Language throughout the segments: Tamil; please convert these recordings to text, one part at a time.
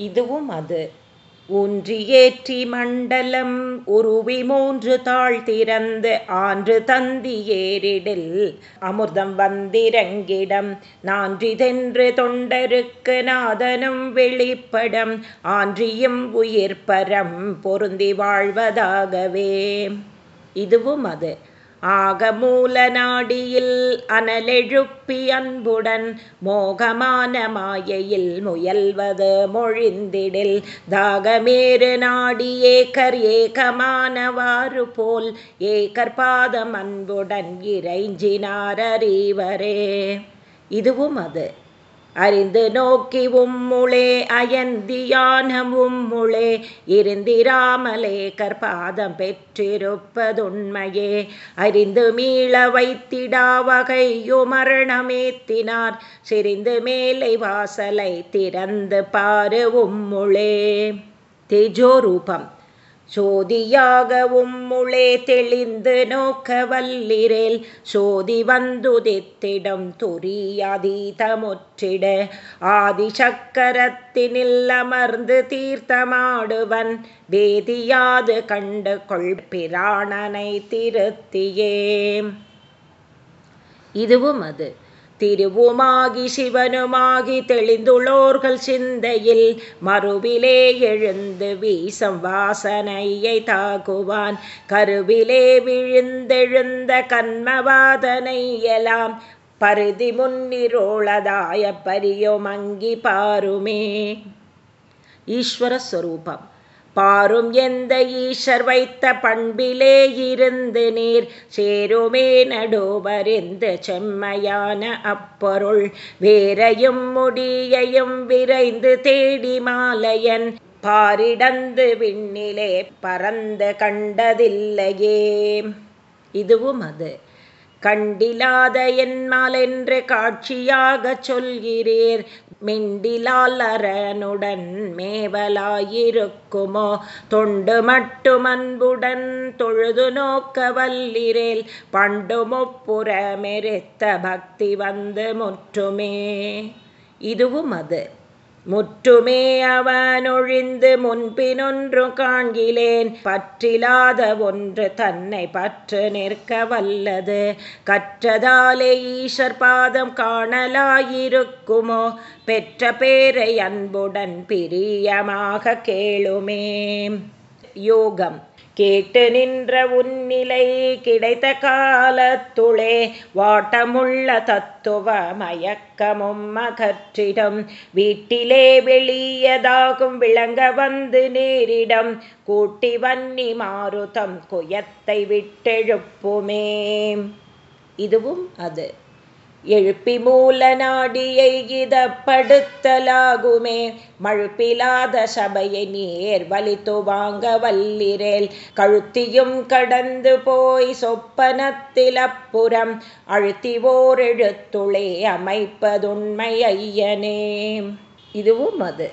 இதுவும் அது. ஒன்றியேற்றி மண்டலம் உருவி மூன்று தாழ் திறந்து ஆன்று தந்தி ஏறிடில் அமிர்தம் வந்திரங்கிடம் நான்றிதென்று தொண்டருக்கு நாதனும் வெளிப்படம் ஆன்றியும் உயிர்ப்பரம் பொருந்தி வாழ்வதாகவே. இதுவும் அது. ஆகமூல நாடியில் அனலெழுப்பி அன்புடன் மோகமான மாயையில் முயல்வது மொழிந்திடில். தாகமேறு நாடி ஏக்கர் ஏகமானவாறு போல் ஏகர் பாதம் அன்புடன் இறைஞ்சினார் அறிவரே. இதுவும் அது. அறிந்து நோக்கி உம்முளே அயந்தியானம் உம்முளே இருந்திராமலே கற்பாதம் பெற்றிருப்பதுண்மையே. அறிந்து மீள வைத்திடா வகையோ மரணமேத்தினார் சிரிந்து மேலை வாசலை திறந்து பாரு உம்முளே. தேஜோரூபம். சோதியாகவும் முளே தெளிந்து நோக்க வல்லிரேல் சோதி வந்துதித்திடம் துரியாதீதமுற்றிட ஆதிசக்கரத்தினில் அமர்ந்து தீர்த்தமாடுவன். வேதியாது கண்டு கொள் பிராணனை திருத்தியே. இதுவும் அது. திருவுமாகி சிவனுமாகி தெளிந்துள்ளோர்கள் சிந்தையில் மறுவிலே எழுந்து வீசம் வாசனையை தாக்குவான் கருவிலே விழுந்தெழுந்த கண்மவாதனை எல்லாம் பருதி முன்னிரோளதாய பரியோமங்கி பாருமே ஈஸ்வர ஸ்வரூபம் பாரும் எந்த ஈஷர் வைத்த பண்பிலே இருந்து நீர். சேருமே நடுவறிந்து செம்மையான அப்பொருள். வேரையும் முடியையும் விரைந்து தேடி மாலையன். பாரிடந்து விண்ணிலே பறந்து கண்டதில்லையே. இதுவும் அது. கண்டிலாத என்மால் என்று காட்சியாக சொல்கிறீர். மிண்டிலால் அரனுடன் மேவலாயிருக்குமோ தொண்டு மட்டும் அன்புடன் தொழுது நோக்க வல்லிரேல் பண்டு முப்புற பக்தி வந்து முற்றுமே இதுவும் அது முற்றுமே அவனொழிந்து முன்பினொன்று காண்கிலேன். பற்றிலாத ஒன்று தன்னை பற்று நிற்க வல்லது. கற்றதாலே ஈஷர் பாதம் காணலாயிருக்குமோ? பெற்ற பேரை அன்புடன் பிரியமாக கேளுமே. யோகம். கேட்டு நின்ற உன்னிலை கிடைத்த காலத்துளே வாட்டமுள்ள தத்துவ மயக்கமும் அகற்றிடம். வீட்டிலே வெளியதாகும் விளங்க வந்து நேரிடம். கூட்டி வன்னி மாறுதம் குயத்தை விட்டெழுப்புமே. இதுவும் அது. எழுப்பி மூல நாடியை இதப்படுத்தலாகுமே. மழுப்பிலாத சபையை நீர் வலித்து வாங்க வல்லிரேல். கழுத்தியும் கடந்து போய் சொப்பனத்தில் அப்புறம் அழுத்தி ஓர் எழுத்துளே அமைப்பதுண்மை ஐயனே. இதுவும் அது.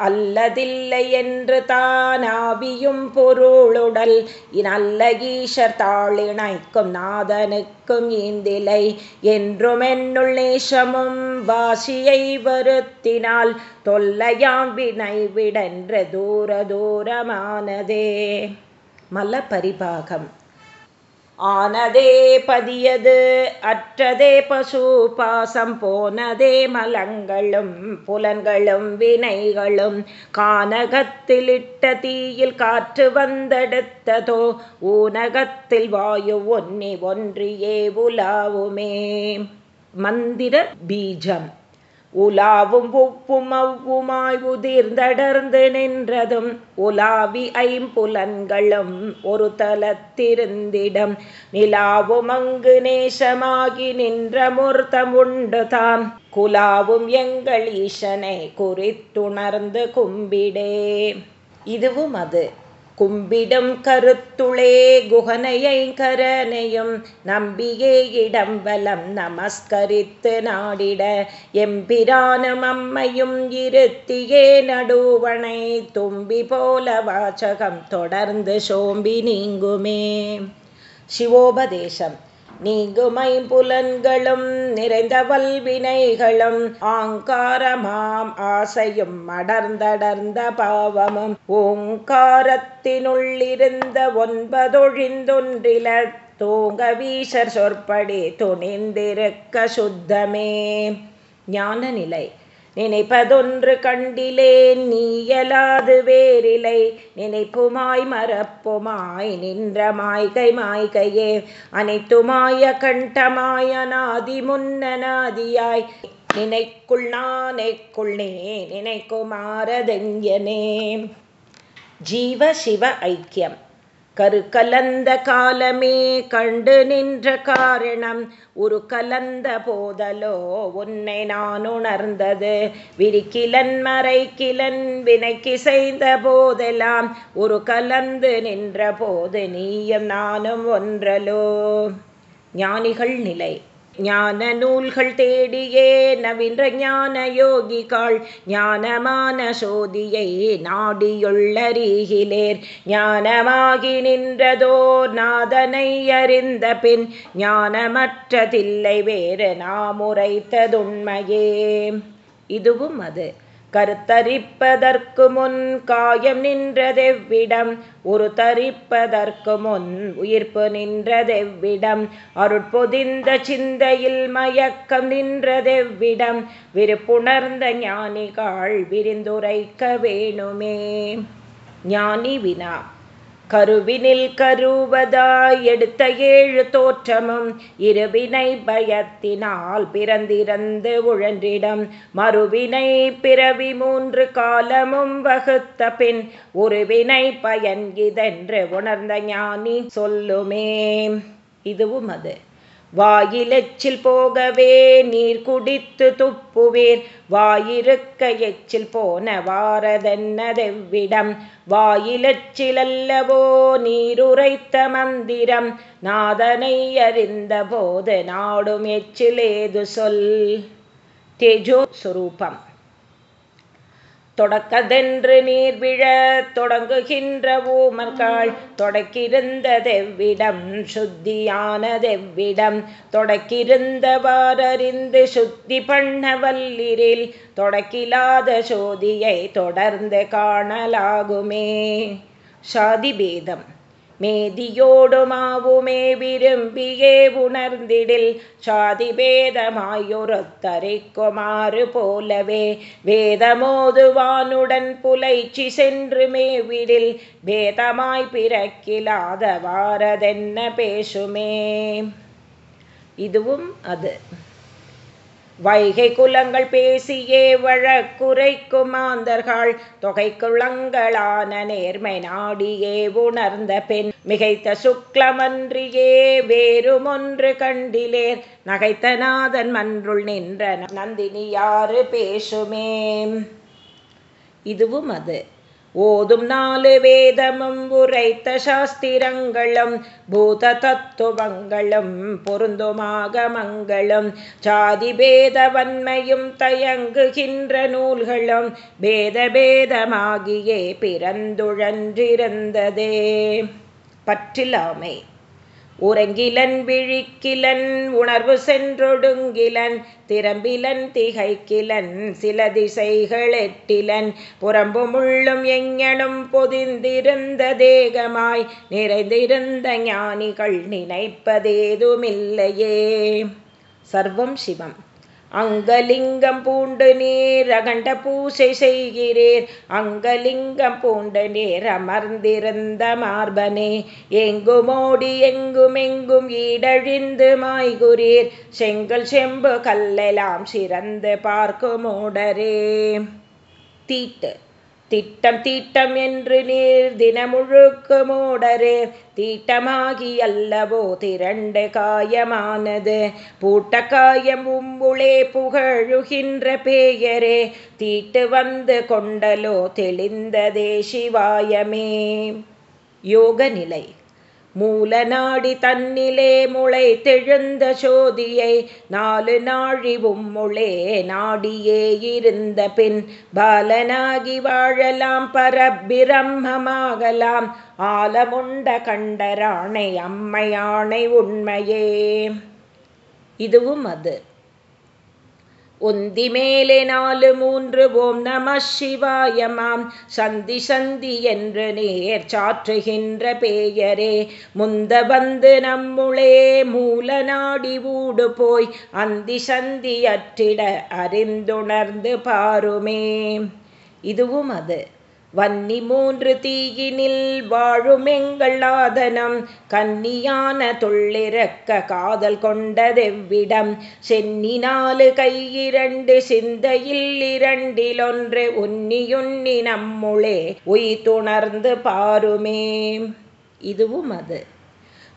அல்லதில்லை என்று தானாவியும் பொருளுடல். நல்ல ஈஷர் தாளிணைக்கும் நாதனுக்கும் ஈந்திலை. என்றும் என்னுள் நேசமும் வாசியை வருத்தினால் தொல்லையாம் வினை விடென்று தூர தூரமானதே மல்ல பரிபாகம் ஆனதே பதியது அற்றதே பசு பாசம் போனதே மலங்களும் புலன்களும் வினைகளும். கானகத்திலிட்ட தீயில் காற்று வந்தெடுத்ததோ ஊனகத்தில் வாயு ஒன்னி ஒன்றியே உலாவுமே. மந்திர பீஜம். உலாவும் உப்பும் அவ்வுமாய் உதிர்ந்தடர்ந்து நின்றதும் உலாவி ஐம்புலன்களும் ஒரு தலத்திருந்திடம் நிலாவும் அங்கு நேசமாகி நின்ற முர்த்தம் உண்டு தாம். குலாவும் எங்கள் ஈசனை குறித்துணர்ந்து கும்பிடே. இதுவும் அது. கும்பிடும் கருத்துளே குகனையை கரனையும் நம்பியே இடம்பலம் நமஸ்கரித்து நாடிட எம்பிரானும் அம்மையும் இருத்தியே நடுவனை தும்பி போல வாசகம் தொடர்ந்து சோம்பி நீங்குமே. சிவோபதேசம். நீங்குமை புலன்களும் நிறைந்த வல்வினைகளும் ஆங்காரமாம் ஆசையும் அடர்ந்தடர்ந்த பாவமும். ஓங்காரத்தினுள்ளிருந்த ஒன்பதொழிந்தொன்றில தூங்க வீசர் சொற்படி துணிந்திருக்க சுத்தமே. ஞான நிலை நினைப்பதொன்று கண்டிலேன் நீயலாது வேறிலை. நினைப்புமாய் மறப்புமாய் நின்ற மாய்கை மாய்கையே. அனைத்துமாய கண்டமாய நாதி முன்னநாதியாய் நினைக்குள் நானைக்குள் நே நினைக்குமாரதெஞ்சனே ஜீவ சிவ ஐக்கியம். கரு கலந்த காலமே கண்டு நின்ற காரணம். ஒரு கலந்த போதலோ உன்னை நான் உணர்ந்தது. விரிக்கிலன் மறைக்கிலன் வினைக்கு செய்த போதெல்லாம். ஒரு கலந்து நின்ற போது நீயும் நானும் ஒன்றலோ. ஞானிகள் நிலை. ஞான நூல்கள் தேடியே நவீன்ற ஞான யோகிகாள் ஞானமான சோதியை நாடியுள்ளறிகிலேர். ஞானமாகி நின்றதோர் நாதனை அறிந்த பின் ஞானமற்றதில்லை வேறு நாம் உரைத்ததுண்மையே இதுவும் அது. கருத்தரிப்பதற்கு முன் காயம் நின்றதெவ்விடம் ஒரு தரிப்பதற்கு முன் உயிர்ப்பு நின்றதெவ்விடம் அருட்பொதிந்த சிந்தையில் மயக்கம் நின்றதெவ்விடம் விருப்புணர்ந்த ஞானிகள் விரிந்துரைக்க வேணுமே. ஞானி வினா. கருவினில் கருவதாய் எடுத்த ஏழு தோற்றமும் இருவினை பயத்தினால் பிறந்திருந்து உழன்றிடம். மறுவினை பிறவி மூன்று காலமும் வகுத்த பின் ஒருவினை பயன் இதென்று உணர்ந்த ஞானி சொல்லுமே. இதுவும் அது. வாயிலெச்சில் போகவே நீர் குடித்து துப்புவீர். வாயிருக்க எச்சில் போன வாரதென்னதெவ்விடம்? வாயிலச்சிலல்லவோ நீருரைத்த மந்திரம்? நாதனை அறிந்த போது நாடும் எச்சிலேது சொல் தேஜோ சுரூபம் தொடக்கதென்று நீர் விழ தொடங்குகின்ற ஊமர்கள் தொடக்கிருந்ததெவ்விடம் சுத்தியானதெவ்விடம் தொடக்கிருந்தவாரறிந்து சுத்தி பண்ண வல்லிரில் தொடக்கிலாத சோதியை தொடர்ந்து காணலாகுமே. சாதிபேதம். மேதியோடுமாவுமே விரும்பியே உணர்ந்திடில் சாதி பேதமாயொருத்தரைக்குமாறு போலவே வேதமோதுவானுடன் புலைச்சி சென்று மேவிடில் பேதமாய் பிறக்கிலாத வாரதென்ன பேசுமே? இதுவும் அது. வைகை குலங்கள் பேசியே வழக்குரைக்கும் மாந்தர்கள் தொகை குளங்களான நேர்மை நாடியே உணர்ந்த பெண் மிகைத்த சுக்லமன்றியே வேறுமொன்று கண்டிலேர் நகைத்த நாதன் மன்றுள் நின்ற நந்தினி யாரு பேசுமே. இதுவும் அது. ஓதும் நாலு வேதமும் உரைத்த சாஸ்திரங்களும் பூத தத்துவங்களும் பொருந்துமாக மங்களும் சாதி பேத வன்மையும் தயங்குகின்ற நூல்களும் பேத பேதமாகியே பிறந்துழன்றிருந்ததே. பற்றிலாமை. உறங்கிலன் விழிக்கிலன் உணர்வு சென்றொடுங்கிலன் திறம்பிலன் திகைக்கிலன் சில திசைகளெட்டிலன் புறம்புமுள்ளும் எங்கனும் பொதிந்திருந்த தேகமாய் நிறைந்திருந்த ஞானிகள் நினைப்பதேதுமில்லையே. சர்வம் சிவம். அங்கலிங்கம் பூண்டு நீர் அகண்ட பூசை செய்கிறீர். அங்கலிங்கம் பூண்டு நீர் அமர்ந்திருந்த மார்பனே எங்குமோடி எங்கும் எங்கும் ஈடழிந்து மாய்குரீர் செங்கல் செம்பு கல்லெலாம் சிறந்து பார்க்குமோடரே தீட்டு. திட்டம் தீட்டம் என்று நீர் தினமுழுக்கு மூடரே தீட்டமாகி அல்லவோ திரண்டு காயமானது. பூட்ட காயம் உம்புளே புகழுகின்ற பேயரே. தீட்டு வந்து கொண்டலோ தெளிந்ததே சிவாயமே. யோக நிலை மூலநாடி தன்னிலே முளை தெழுந்த சோதியை நாலு நாழிவும் முளே நாடியே இருந்த பின் பாலனாகி வாழலாம் பரபிரம்மமாகலாம். ஆலமுண்ட கண்டராணை அம்மையானை உண்மையே. இதுவும் அது. உந்தி மேலே நாலு மூன்று ஓம் நம சிவாயமாம் சந்தி சந்தி என்று நேர் சாற்றுகின்ற பெயரே முந்த வந்து நம்முளே மூல நாடி ஊடு போய் அந்தி சந்தி அற்றிட அறிந்துணர்ந்து பாருமே. இதுவும் அது. வன்னி மூன்று தீயினில் வாழும் எங்கள் ஆதனம். கன்னியான தொள்ளிறக்க காதல் கொண்டதெவ்விடம்? சென்னி நாலு கையிரண்டு சிந்தையில் இரண்டிலொன்று உன்னியுன்னி நம்முளே உய்துணர்ந்து பாருமே. இதுவும் அது.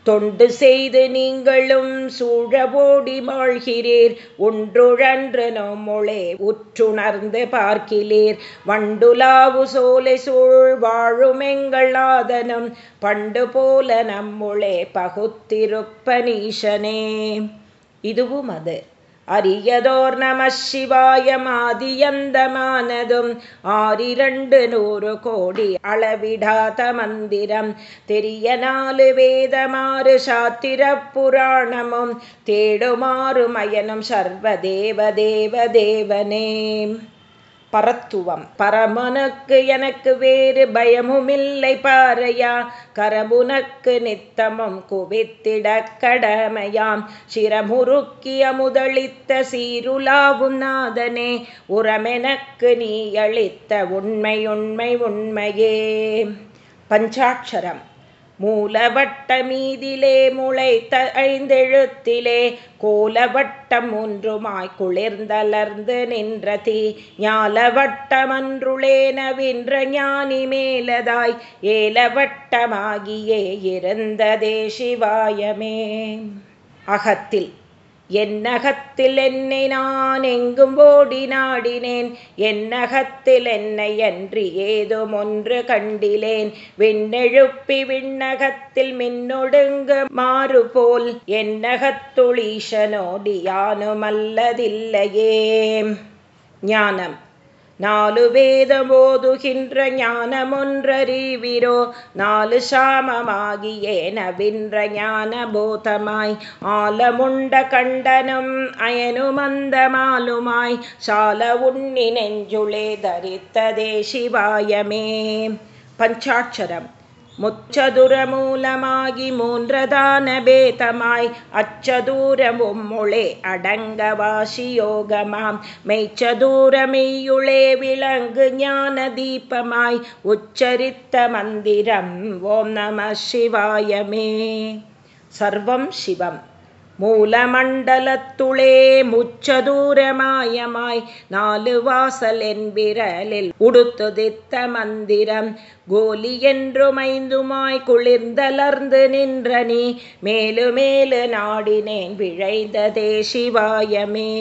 தொண்டு செய்து நீங்களும் சூழவோடி மாழ்கிறீர். ஒன்றுழன்று நோமொழே உற்றுணர்ந்து பார்க்கிறீர் வண்டுலாவு சோலை சூழ் வாழுமெங்கள் ஆதனம். பண்டு போல நம்முளே பகுத்திருப்பனீஷனே இதுவும் அது. அரியதோர் நம சிவாய மாதியந்தமானதும் ஆறிரண்டு நூறு கோடி அளவிடாத மந்திரம். தெரிய நாலு வேதமாறு சாத்திர புராணமும் தேடுமாறு மயனும் சர்வ தேவ தேவ தேவனே. பரத்துவம். பரமனுக்கு எனக்கு வேறு பயமுமில்லை பாறையா. கரமுனக்கு நித்தமும் குவித்திட கடமையாம். சிரமுருக்கிய முதளித்த சீருலாவும் நாதனே உரமெனக்கு நீ அளித்த உண்மை உண்மை உண்மையே. பஞ்சாட்சரம். மூலவட்ட மீதிலே முளைத்த ஐந்தெழுத்திலே கோலவட்டம் ஒன்றுமாய் குளிர்ந்தலர்ந்து நின்ற தீ ஞாலவட்டமன்றுளேனவின்ற ஞானி மேலதாய் ஏலவட்டமாகியே இருந்ததே சிவாயமே. அகத்தில் என்னகத்தில் என்னை நான் எங்கும் ஓடி நாடினேன். என்னகத்தில் என்னை அன்றி ஏதும் ஒன்று கண்டிலேன். விண்ணெழுப்பி விண்ணகத்தில் மின்னொடுங்கு மாறுபோல். என்னகத்துளீஷனோடி யானுமல்லதில்லையே ஞானம். நாலு வேதம் ஞானமொன்றறிவிரோ நாலு சாமமாகியே நவின்ற ஞான போதமாய் ஆலமுண்ட கண்டனும் அயனுமந்தமாலுமாய் சால உண்ணி நெஞ்சுளே தரித்ததே சிவாயமே. பஞ்சாட்சரம். முச்சதுரமூலமாகி மூன்றதான பேதமாய் அச்சதூரமும் முளே அடங்க வாசியோகமாம் மெய்ச்சதூர மெய்யுளே விளங்கு ஞான தீபமாய் உச்சரித்த மந்திரம். ஓம் நம சிவாயமே. சர்வம் சிவம். மூலமண்டலத்துளே முச்சதூரமாயமாய் நாலு வாசல் என் விரலில் உடுத்துதித்த மந்திரம் கோலி என்றுமைந்துமாய் குளிர்ந்தலர்ந்து நின்ற நீ மேலு மேலு நாடினேன் விழைந்ததே சிவாயமே.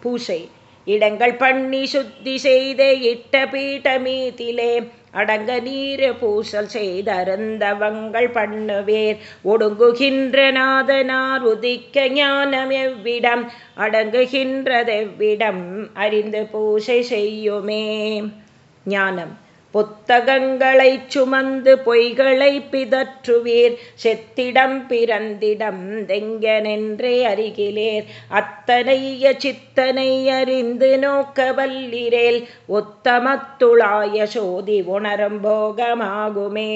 பூசை இடங்கள் பண்ணி சுத்தி செய்த இட்ட பீட்டமீதிலே அடங்க நீர பூசல் செய்தருந்தவங்கள் பண்ணுவேர். ஒடுங்குகின்ற நாதனார் உதிக்க ஞானம் எவ்விடம்? அடங்குகின்றதெவ்விடம்? அறிந்து பூசை செய்யுமே. ஞானம். புத்தகங்களை சுமந்து பொய்களை பிதற்றுவீர். செத்திடம் பிறந்திடம் தெங்கனென்றே அருகிலேர் அத்தனைய சித்தனை அறிந்து நோக்க வல்லிரேல் உத்தமத்துளாய சோதி உணரும் போகமாகுமே.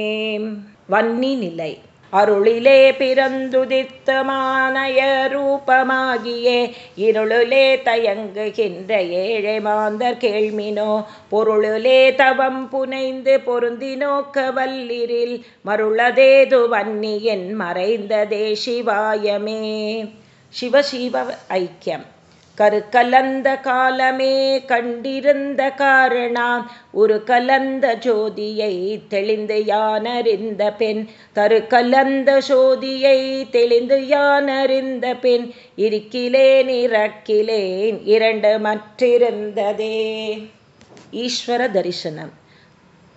வன்னி நிலை. அருளிலே பிறந்துதித்த மானய ரூபமாகியே இருளுலே தயங்குகின்ற ஏழை மாந்தர் கேள்மினோ பொருளுலே தவம் புனைந்து பொருந்தி நோக்க வல்லிரில் மருளதேது வன்னியின் மறைந்ததே சிவாயமே. சிவசிவ ஐக்கியம். கருக்கலந்த காலமே கண்டிருந்த காரணாம். ஒரு கலந்த ஜோதியை தெளிந்து யானறிந்த பெண் தரு கலந்த ஜோதியை தெளிந்து யானறிந்த பெண் இருக்கிலேன் இறக்கிலேன் இரண்டு மற்றிருந்ததே. ஈஸ்வர தரிசனம்.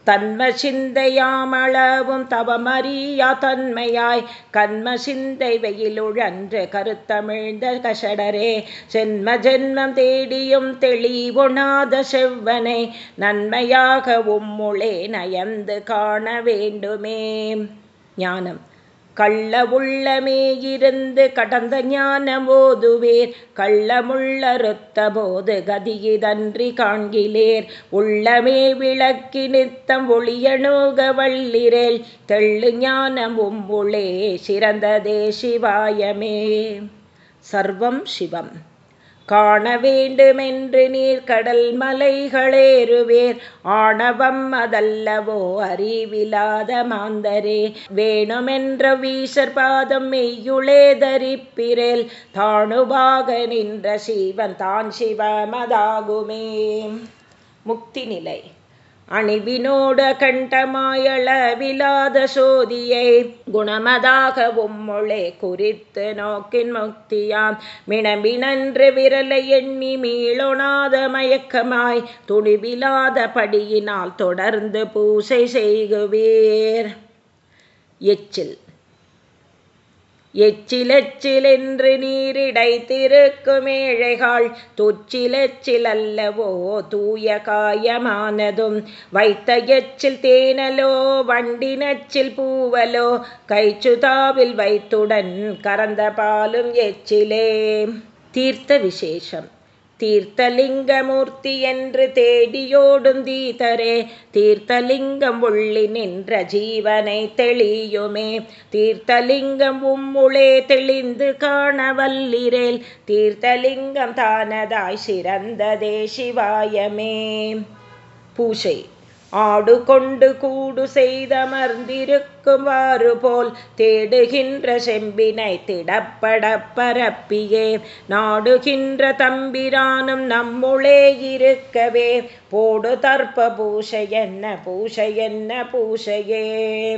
தன்ம சிந்தையாமளவும் தவமறியா தன்மையாய் கண்ம சிந்தை வெயிலுழன்று கருத்தமிழ்ந்த கஷடரே சென்ம ஜென்மம் தேடியும் தெளிவுணாத செவ்வனை நன்மையாக உம்முளே நயந்து காண வேண்டுமே. ஞானம். கள்ள உள்ளமே இருந்து கடந்த ஞானம் ஓதுவேர் கள்ளமுள்ளறுத்த போது கதியிதன்றி காண்கிலேர். உள்ளமே விளக்கி நித்தம் ஒளியணுக வள்ளிரேல் தெள்ளு ஞானம் உம்புளே சிறந்ததே சிவாயமே. சர்வம் சிவம். காண வேண்டுமென்று நீர் கடல் மலைகளேறுவேர். ஆணவம் அதல்லவோ அறிவிலாத மாந்தரே. வேணுமென்ற வீசர் பாதம் மெய்யுளே தரிப்பிரேல் தாணுபாக நின்ற சிவன் தான் சிவமதாகுமே. முக்தி நிலை. அணிவினோட கண்டமாயளவிலாத சோதியை குணமதாக உம்மொழே குறித்து நோக்கின் முக்தியாம். மினமினன்று விரலை எண்ணி மீளொணாத மயக்கமாய் துணிவிலாத படியினால் தொடர்ந்து பூசை செய்குவீர். எச்சில். எச்சிலெச்சிலென்று நீரிடைத்திருக்கும் ஏழைகாள் தொச்சிலெச்சிலல்லவோ தூய காயமானதும் வைத்த எச்சில் தேனலோ வண்டினச்சில் பூவலோ கைச்சுதாவில் வைத்துடன் கறந்த பாலும் எச்சிலே. தீர்த்த விசேஷம். தீர்த்தலிங்கமூர்த்தி என்று தேடியோடும் தீதரே தீர்த்தலிங்கம் உள்ளி நின்ற ஜீவனை தெளியுமே. தீர்த்தலிங்கம் உம்முளே தெளிந்து காணவல்லிரேல் தீர்த்தலிங்கம் தானதாய் சிறந்ததே சிவாயமே. பூஷை ஆடு கொண்டு கூடு செய்தமர்ந்திருக்குமாறு போல் தேடுகின்ற செம்பினை திடப்பட பரப்பியே. நாடுகின்ற தம்பிரானும் நம்முளே இருக்கவே. போடு தர்ப்ப பூஷை என்ன பூஷை என்ன பூஷையே